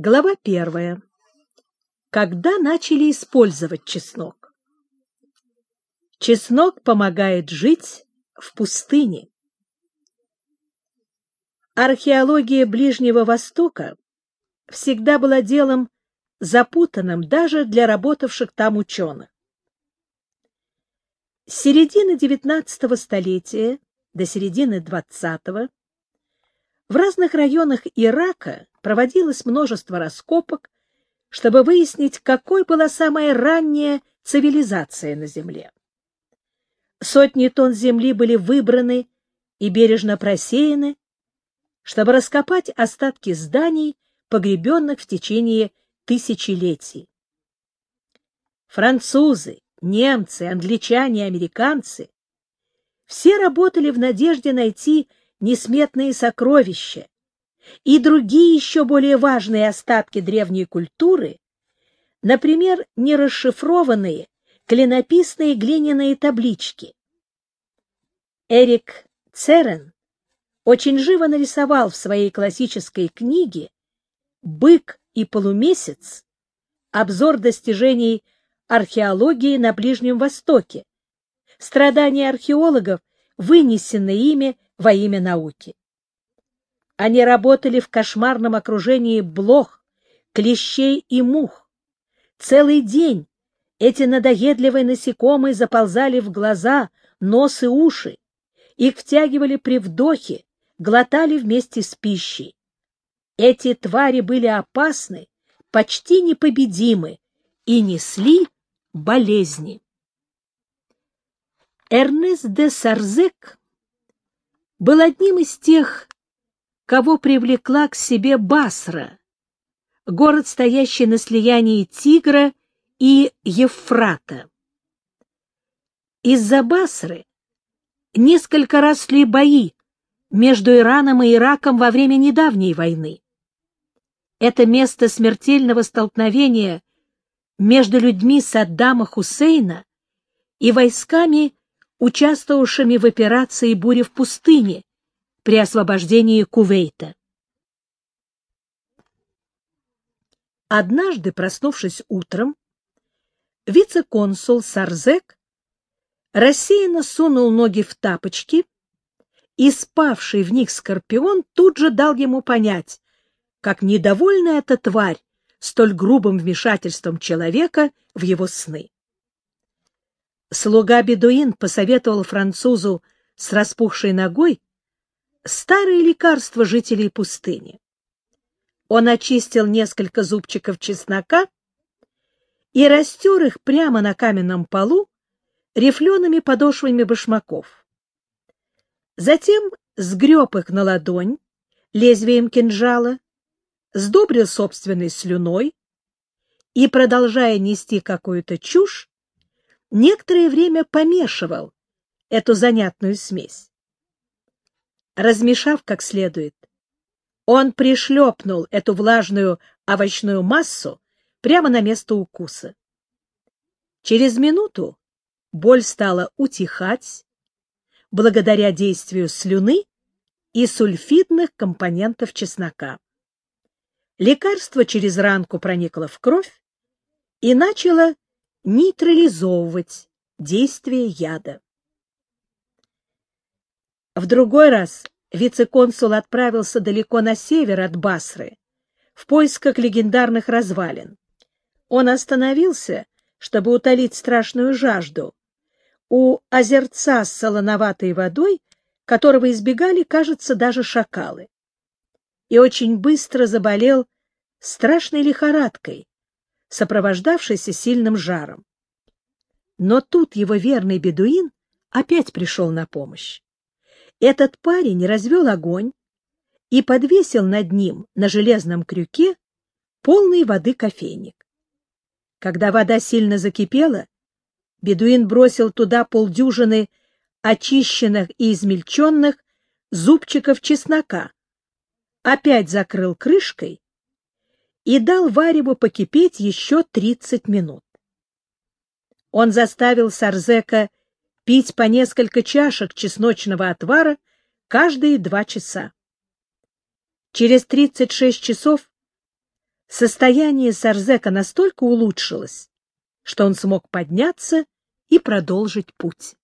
Глава первая. Когда начали использовать чеснок? Чеснок помогает жить в пустыне. Археология Ближнего Востока всегда была делом запутанным даже для работавших там ученых. С середины XIX столетия до середины XX в разных районах Ирака проводилось множество раскопок, чтобы выяснить, какой была самая ранняя цивилизация на Земле. Сотни тонн земли были выбраны и бережно просеяны, чтобы раскопать остатки зданий, погребенных в течение тысячелетий. Французы, немцы, англичане, американцы все работали в надежде найти несметные сокровища и другие еще более важные остатки древней культуры, например, нерасшифрованные клинописные глиняные таблички. Эрик Церен очень живо нарисовал в своей классической книге «Бык и полумесяц» обзор достижений археологии на Ближнем Востоке, страдания археологов, вынесенные ими во имя науки. Они работали в кошмарном окружении блох, клещей и мух. Целый день эти надоедливые насекомые заползали в глаза, нос и уши. Их втягивали при вдохе, глотали вместе с пищей. Эти твари были опасны, почти непобедимы и несли болезни. Эрнест де Сарзек был одним из тех, кого привлекла к себе Басра, город, стоящий на слиянии Тигра и Евфрата. Из-за Басры несколько раз шли бои между Ираном и Ираком во время недавней войны. Это место смертельного столкновения между людьми Саддама Хусейна и войсками, участвовавшими в операции «Буря в пустыне» при освобождении Кувейта. Однажды, проснувшись утром, вице-консул Сарзек рассеянно сунул ноги в тапочки, и спавший в них скорпион тут же дал ему понять, как недовольна эта тварь столь грубым вмешательством человека в его сны. Слуга Бедуин посоветовал французу с распухшей ногой старые лекарства жителей пустыни. Он очистил несколько зубчиков чеснока и растер их прямо на каменном полу рифлеными подошвами башмаков. Затем сгреб их на ладонь лезвием кинжала, сдобрил собственной слюной и, продолжая нести какую-то чушь, некоторое время помешивал эту занятную смесь. Размешав как следует, он пришлепнул эту влажную овощную массу прямо на место укуса. Через минуту боль стала утихать благодаря действию слюны и сульфидных компонентов чеснока. Лекарство через ранку проникло в кровь и начало нейтрализовывать действие яда. В другой раз вице-консул отправился далеко на север от Басры в поисках легендарных развалин. Он остановился, чтобы утолить страшную жажду, у озерца с солоноватой водой, которого избегали, кажется, даже шакалы. И очень быстро заболел страшной лихорадкой, сопровождавшейся сильным жаром. Но тут его верный бедуин опять пришел на помощь. Этот парень развел огонь и подвесил над ним на железном крюке полный воды кофейник. Когда вода сильно закипела, Бедуин бросил туда полдюжины очищенных и измельченных зубчиков чеснока, опять закрыл крышкой и дал вареву покипеть еще тридцать минут. Он заставил Сарзека пить по несколько чашек чесночного отвара каждые два часа. Через тридцать шесть часов состояние Сарзека настолько улучшилось, что он смог подняться и продолжить путь.